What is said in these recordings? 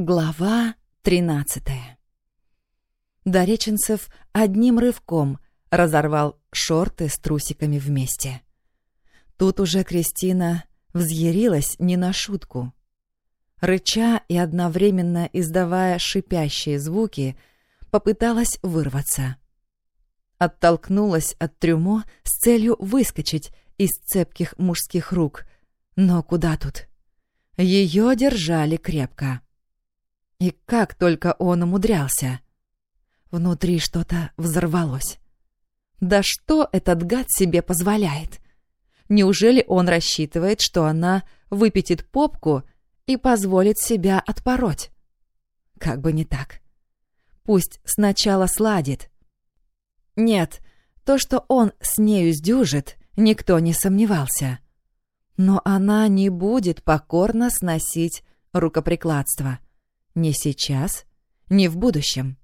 Глава тринадцатая Дореченцев одним рывком разорвал шорты с трусиками вместе. Тут уже Кристина взъярилась не на шутку. Рыча и одновременно издавая шипящие звуки, попыталась вырваться. Оттолкнулась от трюмо с целью выскочить из цепких мужских рук. Но куда тут? Ее держали крепко. И как только он умудрялся. Внутри что-то взорвалось. Да что этот гад себе позволяет? Неужели он рассчитывает, что она выпятит попку и позволит себя отпороть? Как бы не так. Пусть сначала сладит. Нет, то, что он с нею сдюжит, никто не сомневался. Но она не будет покорно сносить рукоприкладство. Ни сейчас, ни в будущем.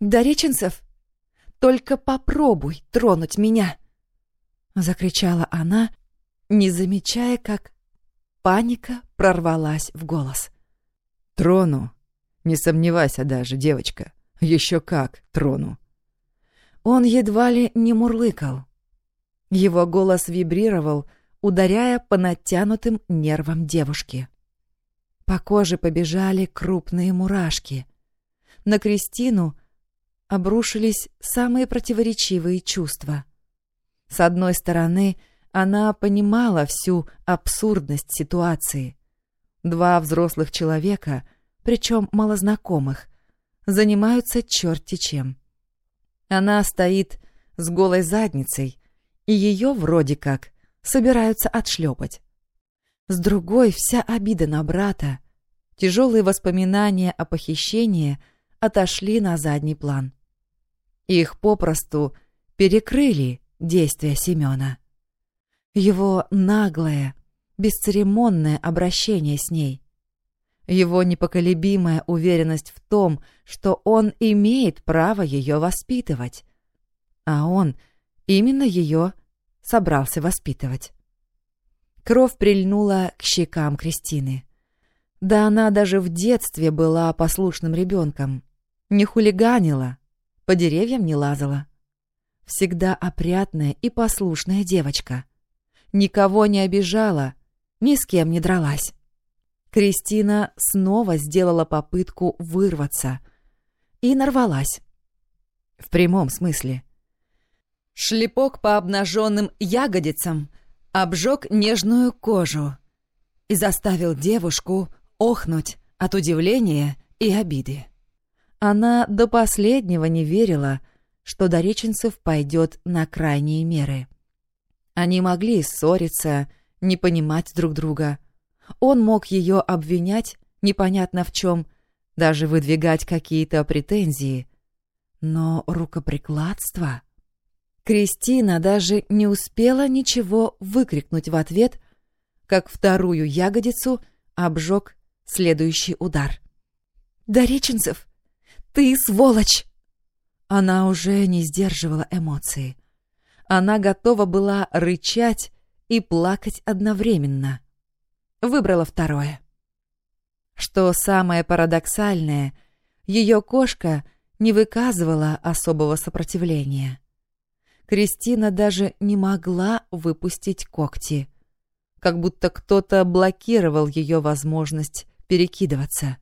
«Дореченцев, только попробуй тронуть меня!» Закричала она, не замечая, как паника прорвалась в голос. «Трону! Не сомневайся даже, девочка. Еще как трону!» Он едва ли не мурлыкал. Его голос вибрировал, ударяя по натянутым нервам девушки. По коже побежали крупные мурашки. На Кристину обрушились самые противоречивые чувства. С одной стороны, она понимала всю абсурдность ситуации. Два взрослых человека, причем малознакомых, занимаются черти чем. Она стоит с голой задницей, и ее вроде как собираются отшлепать. С другой вся обида на брата, тяжелые воспоминания о похищении отошли на задний план. Их попросту перекрыли действия Семена. Его наглое, бесцеремонное обращение с ней. Его непоколебимая уверенность в том, что он имеет право ее воспитывать. А он именно ее собрался воспитывать. Кровь прильнула к щекам Кристины. Да она даже в детстве была послушным ребенком. Не хулиганила, по деревьям не лазала. Всегда опрятная и послушная девочка. Никого не обижала, ни с кем не дралась. Кристина снова сделала попытку вырваться и нарвалась. В прямом смысле. Шлепок по обнаженным ягодицам обжег нежную кожу и заставил девушку охнуть от удивления и обиды. Она до последнего не верила, что Дореченцев пойдет на крайние меры. Они могли ссориться, не понимать друг друга. Он мог ее обвинять непонятно в чем, даже выдвигать какие-то претензии. Но рукоприкладство... Кристина даже не успела ничего выкрикнуть в ответ, как вторую ягодицу обжег следующий удар. «Дореченцев, ты сволочь!» Она уже не сдерживала эмоции. Она готова была рычать и плакать одновременно. Выбрала второе. Что самое парадоксальное, ее кошка не выказывала особого сопротивления. Кристина даже не могла выпустить когти. Как будто кто-то блокировал ее возможность перекидываться.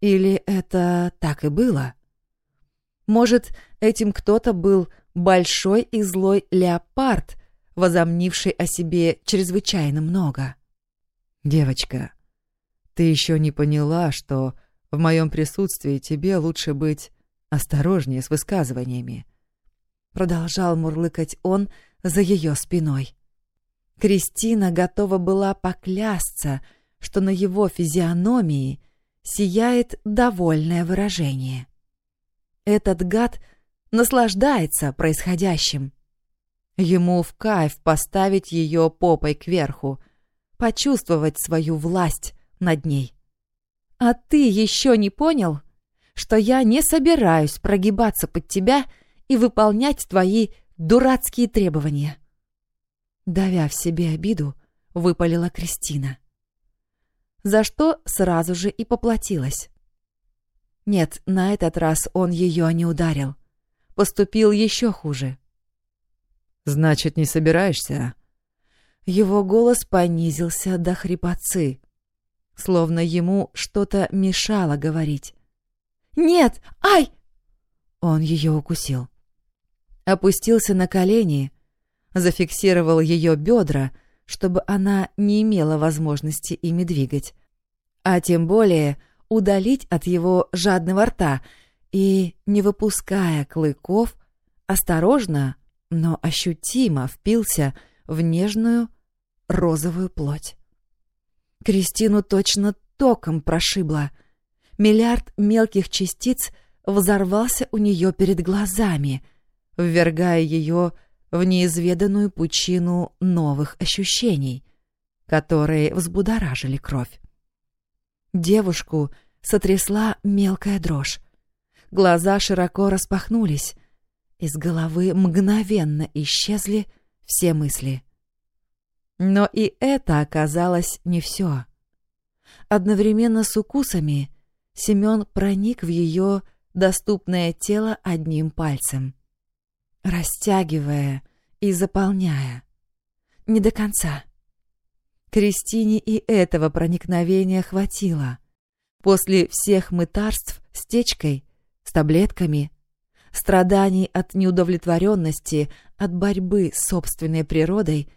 Или это так и было? Может, этим кто-то был большой и злой леопард, возомнивший о себе чрезвычайно много? «Девочка, ты еще не поняла, что в моем присутствии тебе лучше быть осторожнее с высказываниями. Продолжал мурлыкать он за ее спиной. Кристина готова была поклясться, что на его физиономии сияет довольное выражение. Этот гад наслаждается происходящим. Ему в кайф поставить ее попой кверху, почувствовать свою власть над ней. А ты еще не понял, что я не собираюсь прогибаться под тебя и выполнять твои дурацкие требования. Давя в себе обиду, выпалила Кристина. за что сразу же и поплатилась. Нет, на этот раз он ее не ударил. Поступил еще хуже. «Значит, не собираешься?» Его голос понизился до хрипотцы, словно ему что-то мешало говорить. «Нет! Ай!» Он ее укусил. Опустился на колени, зафиксировал ее бедра, чтобы она не имела возможности ими двигать, а тем более удалить от его жадного рта и, не выпуская клыков, осторожно, но ощутимо впился в нежную розовую плоть. Кристину точно током прошибло. Миллиард мелких частиц взорвался у нее перед глазами, ввергая ее в неизведанную пучину новых ощущений, которые взбудоражили кровь. Девушку сотрясла мелкая дрожь. Глаза широко распахнулись. Из головы мгновенно исчезли все мысли. Но и это оказалось не все. Одновременно с укусами Семен проник в ее доступное тело одним пальцем, растягивая и заполняя. Не до конца. Кристине и этого проникновения хватило. После всех мытарств с течкой, с таблетками, страданий от неудовлетворенности, от борьбы с собственной природой,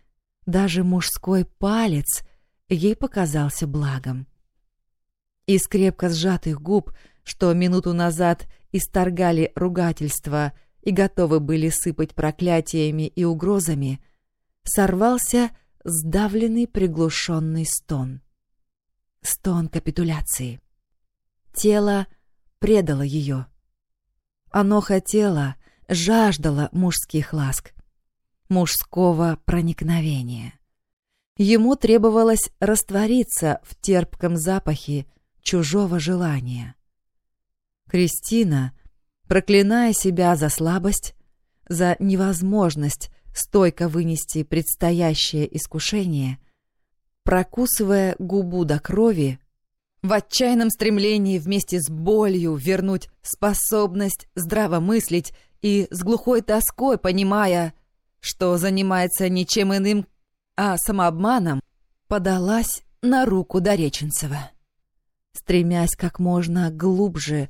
даже мужской палец ей показался благом. Из крепко сжатых губ, что минуту назад исторгали ругательства и готовы были сыпать проклятиями и угрозами, сорвался сдавленный приглушенный стон. Стон капитуляции. Тело предало ее. Оно хотело, жаждало мужских ласк, мужского проникновения. Ему требовалось раствориться в терпком запахе чужого желания. Кристина, проклиная себя за слабость, за невозможность стойко вынести предстоящее искушение, прокусывая губу до крови, в отчаянном стремлении вместе с болью вернуть способность здраво мыслить и с глухой тоской понимая, что занимается ничем иным, а самообманом, подалась на руку Дореченцева, стремясь как можно глубже,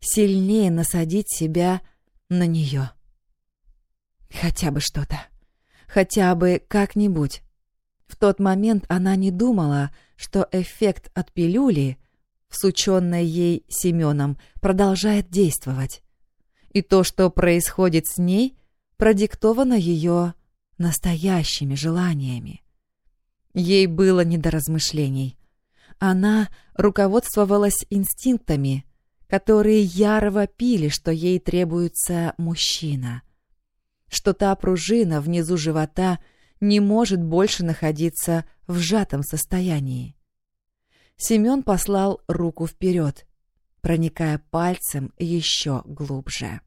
сильнее насадить себя на нее. Хотя бы что-то. Хотя бы как-нибудь. В тот момент она не думала, что эффект от пилюли, всученной ей Семеном, продолжает действовать. И то, что происходит с ней, продиктовано ее настоящими желаниями. Ей было не до размышлений. Она руководствовалась инстинктами, которые яро вопили, что ей требуется мужчина что та пружина внизу живота не может больше находиться в сжатом состоянии. Семен послал руку вперед, проникая пальцем еще глубже.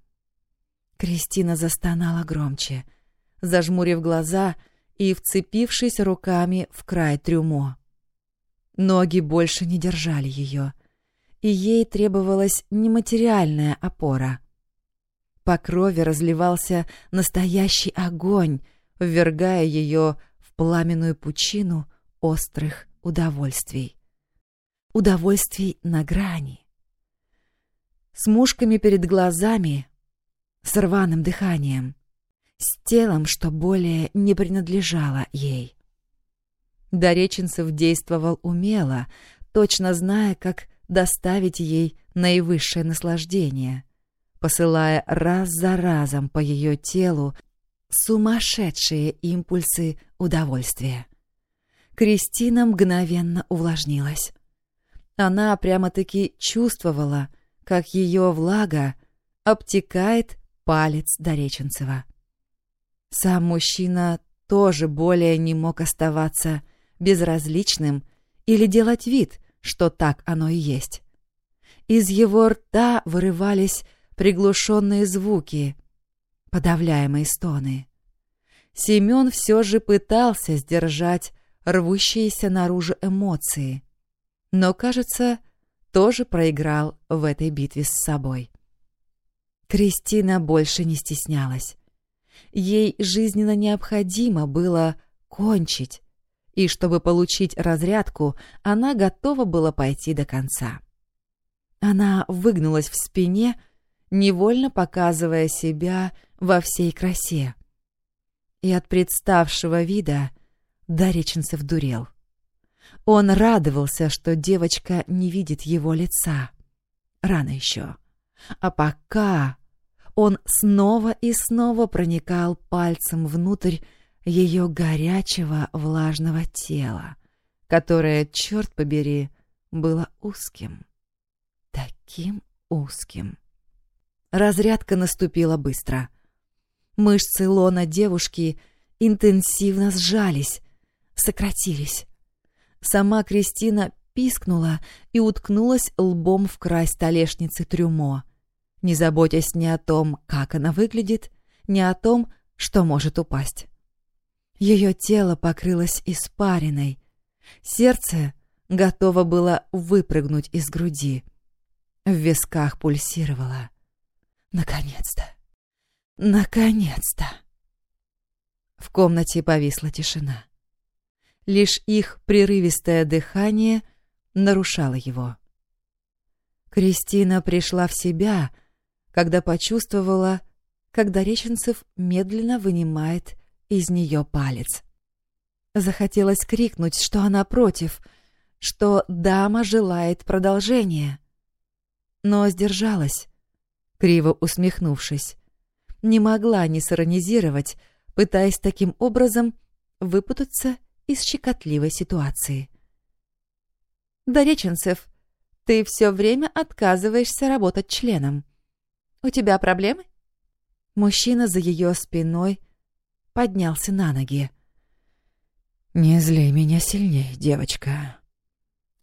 Кристина застонала громче, зажмурив глаза и вцепившись руками в край трюмо. Ноги больше не держали ее, и ей требовалась нематериальная опора — по крови разливался настоящий огонь, ввергая ее в пламенную пучину острых удовольствий. Удовольствий на грани. С мушками перед глазами, с рваным дыханием, с телом, что более не принадлежало ей. Дореченцев действовал умело, точно зная, как доставить ей наивысшее наслаждение — посылая раз за разом по ее телу сумасшедшие импульсы удовольствия. Кристина мгновенно увлажнилась. Она прямо-таки чувствовала, как ее влага обтекает палец Дореченцева. Сам мужчина тоже более не мог оставаться безразличным или делать вид, что так оно и есть. Из его рта вырывались приглушенные звуки, подавляемые стоны. Семен все же пытался сдержать рвущиеся наружу эмоции, но, кажется, тоже проиграл в этой битве с собой. Кристина больше не стеснялась. Ей жизненно необходимо было кончить, и чтобы получить разрядку, она готова была пойти до конца. Она выгнулась в спине, невольно показывая себя во всей красе. И от представшего вида Дариченцев дурел. Он радовался, что девочка не видит его лица. Рано еще. А пока он снова и снова проникал пальцем внутрь ее горячего влажного тела, которое, черт побери, было узким. Таким узким. Разрядка наступила быстро. Мышцы лона девушки интенсивно сжались, сократились. Сама Кристина пискнула и уткнулась лбом в край столешницы трюмо, не заботясь ни о том, как она выглядит, ни о том, что может упасть. Ее тело покрылось испариной. Сердце готово было выпрыгнуть из груди. В висках пульсировало. Наконец-то! Наконец-то! В комнате повисла тишина. Лишь их прерывистое дыхание нарушало его. Кристина пришла в себя, когда почувствовала, как Дореченцев медленно вынимает из нее палец. Захотелось крикнуть, что она против, что дама желает продолжения. Но сдержалась, криво усмехнувшись. Не могла не сиронизировать, пытаясь таким образом выпутаться из щекотливой ситуации. «Дореченцев, ты все время отказываешься работать членом. У тебя проблемы?» Мужчина за ее спиной поднялся на ноги. «Не зли меня сильнее, девочка.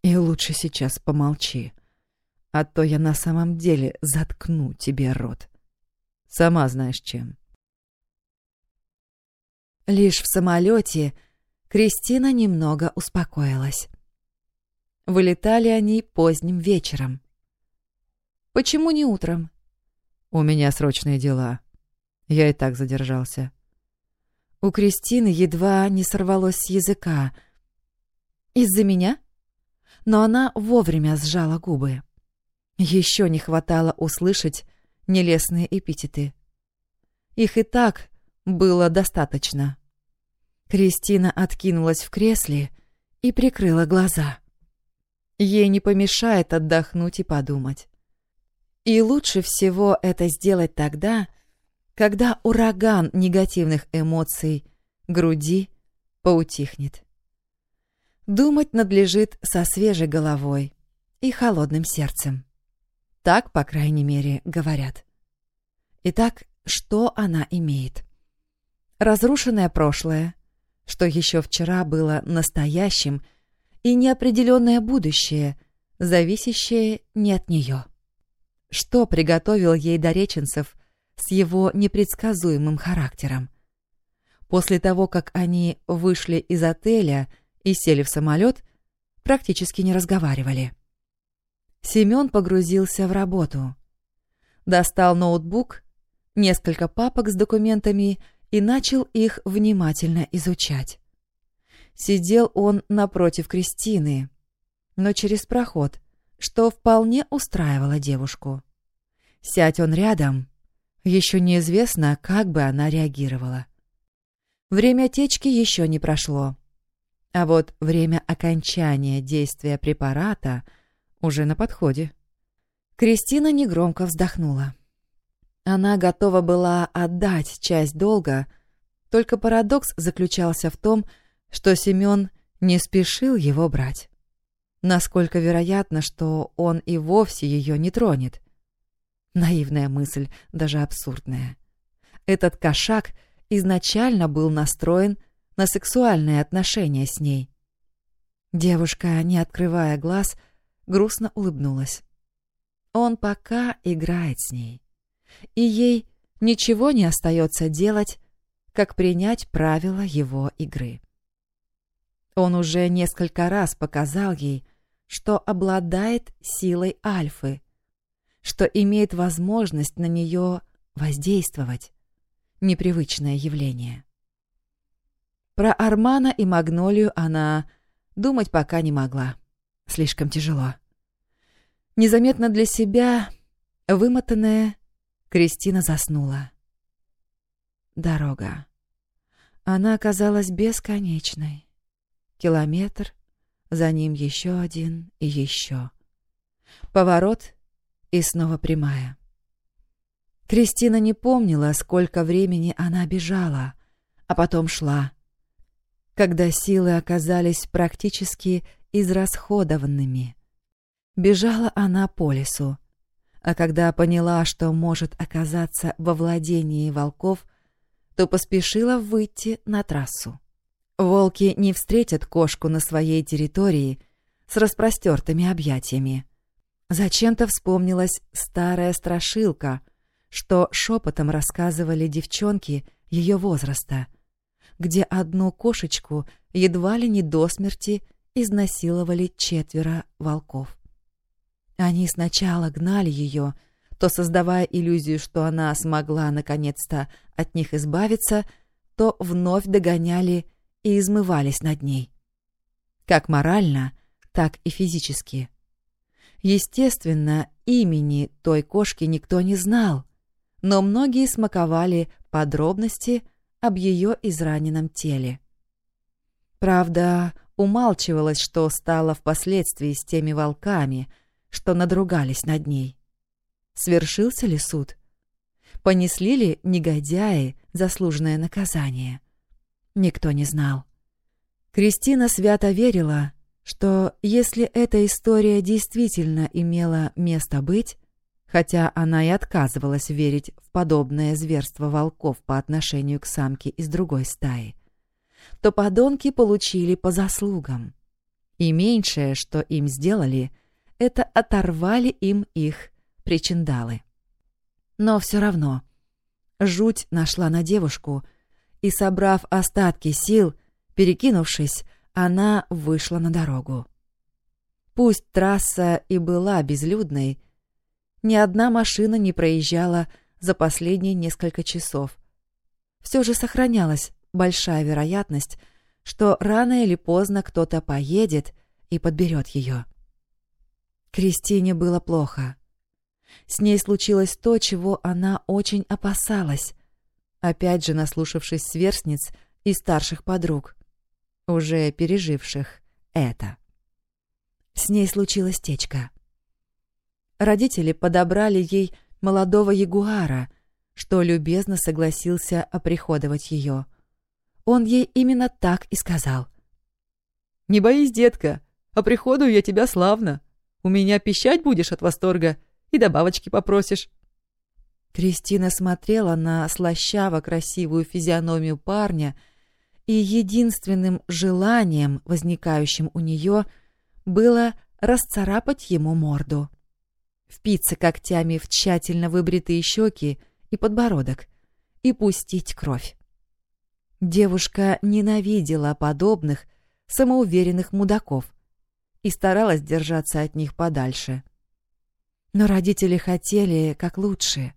И лучше сейчас помолчи, а то я на самом деле заткну тебе рот. Сама знаешь чем». Лишь в самолете Кристина немного успокоилась. Вылетали они поздним вечером. «Почему не утром?» «У меня срочные дела. Я и так задержался». У Кристины едва не сорвалось с языка. «Из-за меня?» Но она вовремя сжала губы. Еще не хватало услышать нелестные эпитеты. Их и так было достаточно. Кристина откинулась в кресле и прикрыла глаза. Ей не помешает отдохнуть и подумать. И лучше всего это сделать тогда, когда ураган негативных эмоций груди поутихнет. Думать надлежит со свежей головой и холодным сердцем. Так, по крайней мере, говорят. Итак, что она имеет? Разрушенное прошлое, что еще вчера было настоящим, и неопределенное будущее, зависящее не от нее. Что приготовил ей Дореченцев с его непредсказуемым характером? После того, как они вышли из отеля и сели в самолет, практически не разговаривали. Семен погрузился в работу. Достал ноутбук, несколько папок с документами и начал их внимательно изучать. Сидел он напротив Кристины, но через проход, что вполне устраивало девушку. Сядь он рядом, еще неизвестно, как бы она реагировала. Время течки еще не прошло, а вот время окончания действия препарата уже на подходе. Кристина негромко вздохнула. Она готова была отдать часть долга, только парадокс заключался в том, что Семен не спешил его брать. Насколько вероятно, что он и вовсе ее не тронет. Наивная мысль, даже абсурдная. Этот кошак изначально был настроен на сексуальные отношения с ней. Девушка, не открывая глаз, грустно улыбнулась. Он пока играет с ней и ей ничего не остается делать, как принять правила его игры. Он уже несколько раз показал ей, что обладает силой Альфы, что имеет возможность на нее воздействовать. Непривычное явление. Про Армана и Магнолию она думать пока не могла. Слишком тяжело. Незаметно для себя, вымотанная, Кристина заснула. Дорога. Она оказалась бесконечной. Километр, за ним еще один и еще. Поворот и снова прямая. Кристина не помнила, сколько времени она бежала, а потом шла. Когда силы оказались практически израсходованными. Бежала она по лесу, а когда поняла, что может оказаться во владении волков, то поспешила выйти на трассу. Волки не встретят кошку на своей территории с распростертыми объятиями. Зачем-то вспомнилась старая страшилка, что шепотом рассказывали девчонки ее возраста, где одну кошечку едва ли не до смерти изнасиловали четверо волков. Они сначала гнали ее, то создавая иллюзию, что она смогла наконец-то от них избавиться, то вновь догоняли и измывались над ней. Как морально, так и физически. Естественно, имени той кошки никто не знал, но многие смаковали подробности об ее израненном теле. Правда, умалчивалось, что стало впоследствии с теми волками, что надругались над ней. Свершился ли суд? Понесли ли негодяи заслуженное наказание? Никто не знал. Кристина свято верила, что если эта история действительно имела место быть, хотя она и отказывалась верить в подобное зверство волков по отношению к самке из другой стаи, то подонки получили по заслугам. И меньшее, что им сделали, это оторвали им их причиндалы. Но все равно жуть нашла на девушку, и, собрав остатки сил, перекинувшись, она вышла на дорогу. Пусть трасса и была безлюдной, ни одна машина не проезжала за последние несколько часов. Все же сохранялась большая вероятность, что рано или поздно кто-то поедет и подберет ее. Кристине было плохо. С ней случилось то, чего она очень опасалась, опять же наслушавшись сверстниц и старших подруг, уже переживших это. С ней случилась течка. Родители подобрали ей молодого ягуара, что любезно согласился оприходовать ее. Он ей именно так и сказал. «Не боись, детка, оприходую я тебя славно. У меня пищать будешь от восторга и добавочки попросишь». Кристина смотрела на слащаво красивую физиономию парня, и единственным желанием, возникающим у нее, было расцарапать ему морду. Впиться когтями в тщательно выбритые щеки и подбородок и пустить кровь. Девушка ненавидела подобных самоуверенных мудаков и старалась держаться от них подальше. Но родители хотели как лучше.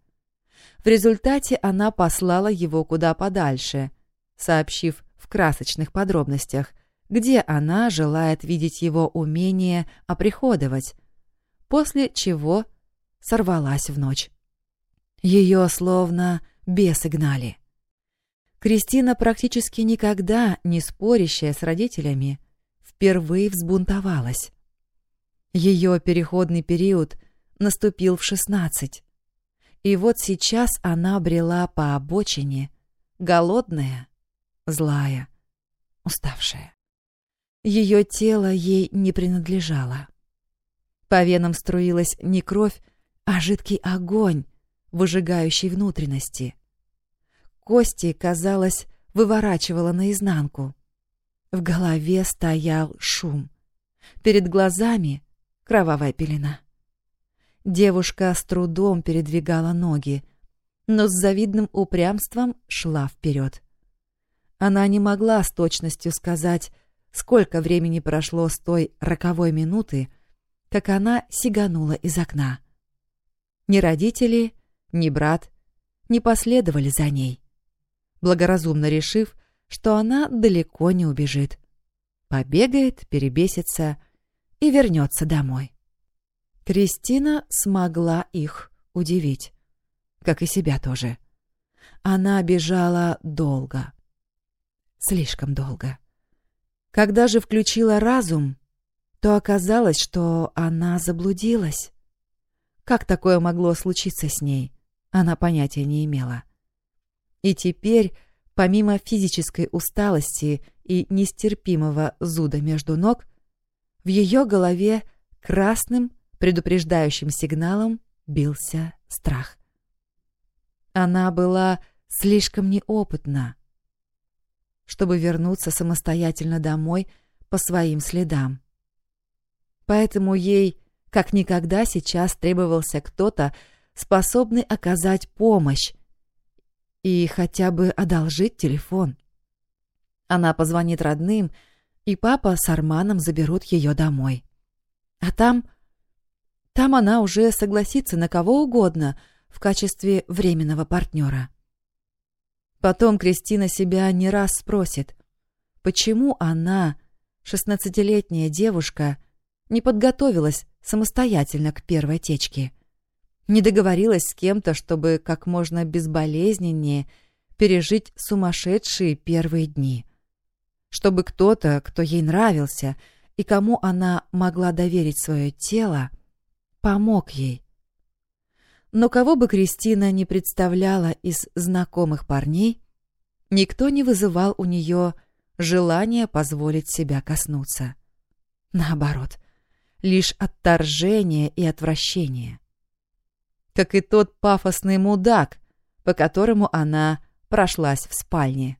В результате она послала его куда подальше, сообщив в красочных подробностях, где она желает видеть его умение оприходовать, после чего сорвалась в ночь. Ее словно бесы гнали. Кристина, практически никогда не спорящая с родителями, впервые взбунтовалась. Ее переходный период наступил в шестнадцать. И вот сейчас она брела по обочине, голодная, злая, уставшая. Ее тело ей не принадлежало. По венам струилась не кровь, а жидкий огонь, выжигающий внутренности. Кости, казалось, выворачивала наизнанку. В голове стоял шум. Перед глазами кровавая пелена. Девушка с трудом передвигала ноги, но с завидным упрямством шла вперед. Она не могла с точностью сказать, сколько времени прошло с той роковой минуты, как она сиганула из окна. Ни родители, ни брат не последовали за ней, благоразумно решив, что она далеко не убежит. Побегает, перебесится и вернется домой. Кристина смогла их удивить, как и себя тоже. Она бежала долго. Слишком долго. Когда же включила разум, то оказалось, что она заблудилась. Как такое могло случиться с ней, она понятия не имела. И теперь, помимо физической усталости и нестерпимого зуда между ног, в ее голове красным предупреждающим сигналом бился страх. Она была слишком неопытна, чтобы вернуться самостоятельно домой по своим следам. Поэтому ей как никогда сейчас требовался кто-то, способный оказать помощь и хотя бы одолжить телефон. Она позвонит родным, и папа с Арманом заберут ее домой. А там... Там она уже согласится на кого угодно в качестве временного партнера. Потом Кристина себя не раз спросит, почему она, шестнадцатилетняя девушка, не подготовилась самостоятельно к первой течке, не договорилась с кем-то, чтобы как можно безболезненнее пережить сумасшедшие первые дни, чтобы кто-то, кто ей нравился и кому она могла доверить свое тело, помог ей, но кого бы Кристина не представляла из знакомых парней, никто не вызывал у нее желания позволить себя коснуться. Наоборот, лишь отторжение и отвращение. Как и тот пафосный мудак, по которому она прошлась в спальне.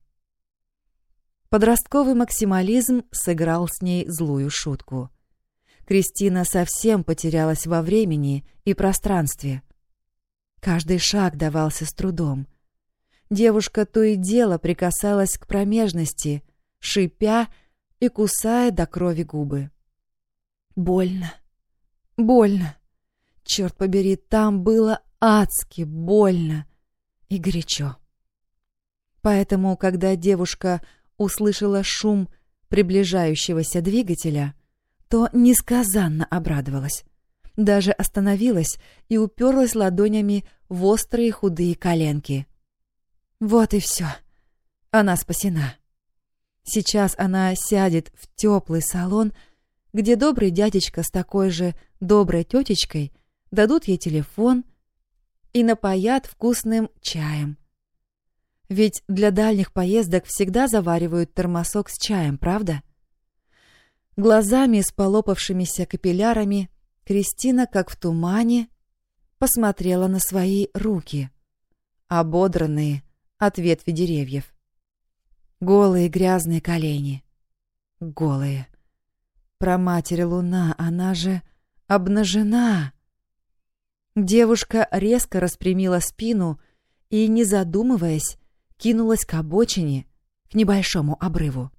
Подростковый максимализм сыграл с ней злую шутку. Кристина совсем потерялась во времени и пространстве — Каждый шаг давался с трудом. Девушка то и дело прикасалась к промежности, шипя и кусая до крови губы. Больно. Больно. Черт побери, там было адски больно и горячо. Поэтому, когда девушка услышала шум приближающегося двигателя, то несказанно обрадовалась даже остановилась и уперлась ладонями в острые худые коленки. Вот и все. Она спасена. Сейчас она сядет в теплый салон, где добрый дядечка с такой же доброй тетечкой дадут ей телефон и напоят вкусным чаем. Ведь для дальних поездок всегда заваривают термосок с чаем, правда? Глазами с полопавшимися капиллярами Кристина, как в тумане, посмотрела на свои руки, ободранные от ветви деревьев. Голые грязные колени. Голые. Про матери луна, она же обнажена. Девушка резко распрямила спину и, не задумываясь, кинулась к обочине, к небольшому обрыву.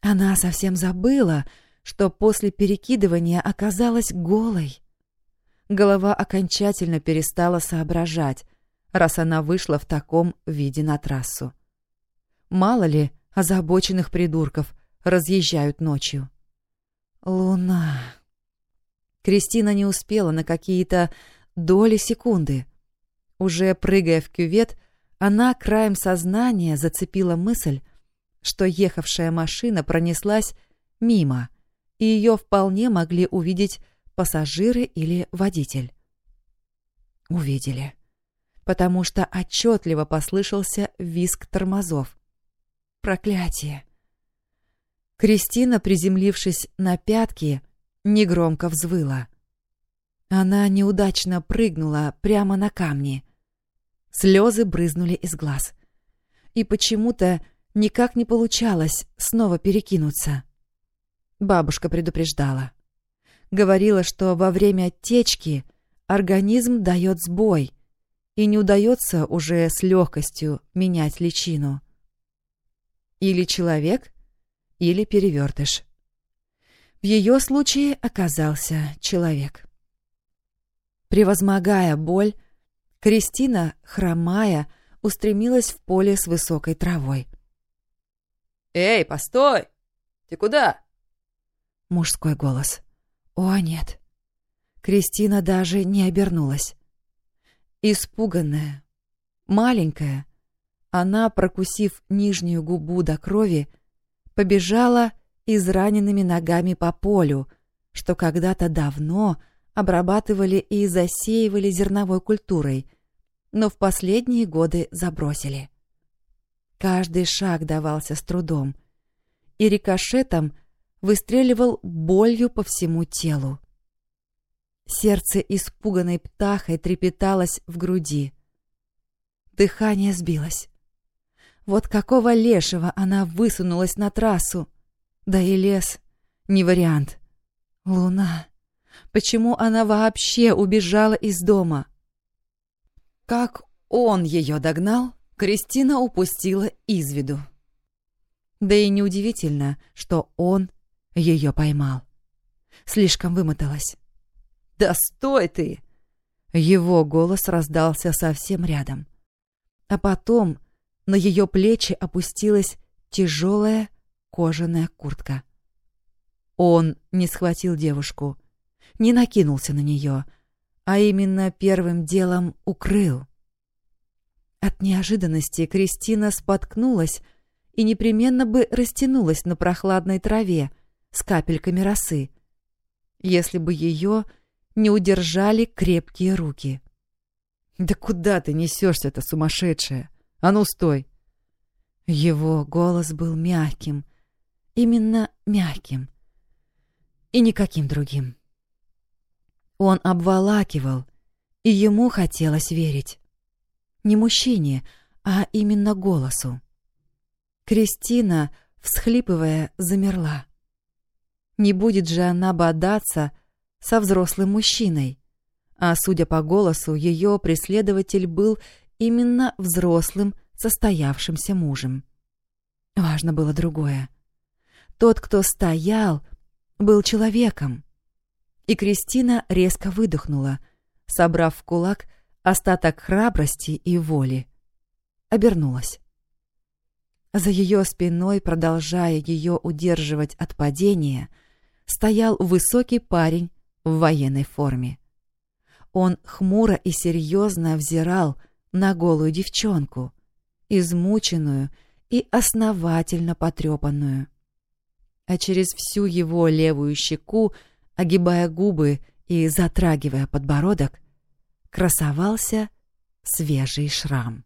Она совсем забыла, что после перекидывания оказалась голой. Голова окончательно перестала соображать, раз она вышла в таком виде на трассу. Мало ли озабоченных придурков разъезжают ночью. Луна. Кристина не успела на какие-то доли секунды. Уже прыгая в кювет, она краем сознания зацепила мысль, что ехавшая машина пронеслась мимо — и ее вполне могли увидеть пассажиры или водитель. Увидели, потому что отчетливо послышался визг тормозов. Проклятие! Кристина, приземлившись на пятки, негромко взвыла. Она неудачно прыгнула прямо на камни. Слезы брызнули из глаз. И почему-то никак не получалось снова перекинуться. Бабушка предупреждала. Говорила, что во время течки организм дает сбой, и не удается уже с легкостью менять личину. Или человек, или перевертыш. В ее случае оказался человек. Превозмогая боль, Кристина, хромая, устремилась в поле с высокой травой. «Эй, постой! Ты куда?» Мужской голос. «О, нет!» Кристина даже не обернулась. Испуганная, маленькая, она, прокусив нижнюю губу до крови, побежала израненными ногами по полю, что когда-то давно обрабатывали и засеивали зерновой культурой, но в последние годы забросили. Каждый шаг давался с трудом, и рикошетом выстреливал болью по всему телу. Сердце испуганной птахой трепеталось в груди. Дыхание сбилось. Вот какого лешего она высунулась на трассу. Да и лес — не вариант. Луна. Почему она вообще убежала из дома? Как он ее догнал, Кристина упустила из виду. Да и неудивительно, что он ее поймал. Слишком вымоталась. «Да стой ты!» Его голос раздался совсем рядом. А потом на ее плечи опустилась тяжелая кожаная куртка. Он не схватил девушку, не накинулся на нее, а именно первым делом укрыл. От неожиданности Кристина споткнулась и непременно бы растянулась на прохладной траве с капельками росы, если бы ее не удержали крепкие руки. «Да куда ты несешься-то, сумасшедшая? А ну, стой!» Его голос был мягким, именно мягким, и никаким другим. Он обволакивал, и ему хотелось верить. Не мужчине, а именно голосу. Кристина, всхлипывая, замерла. Не будет же она бодаться со взрослым мужчиной. А судя по голосу, ее преследователь был именно взрослым, состоявшимся мужем. Важно было другое. Тот, кто стоял, был человеком. И Кристина резко выдохнула, собрав в кулак остаток храбрости и воли. Обернулась. За ее спиной, продолжая ее удерживать от падения, стоял высокий парень в военной форме. Он хмуро и серьезно взирал на голую девчонку, измученную и основательно потрепанную. А через всю его левую щеку, огибая губы и затрагивая подбородок, красовался свежий шрам.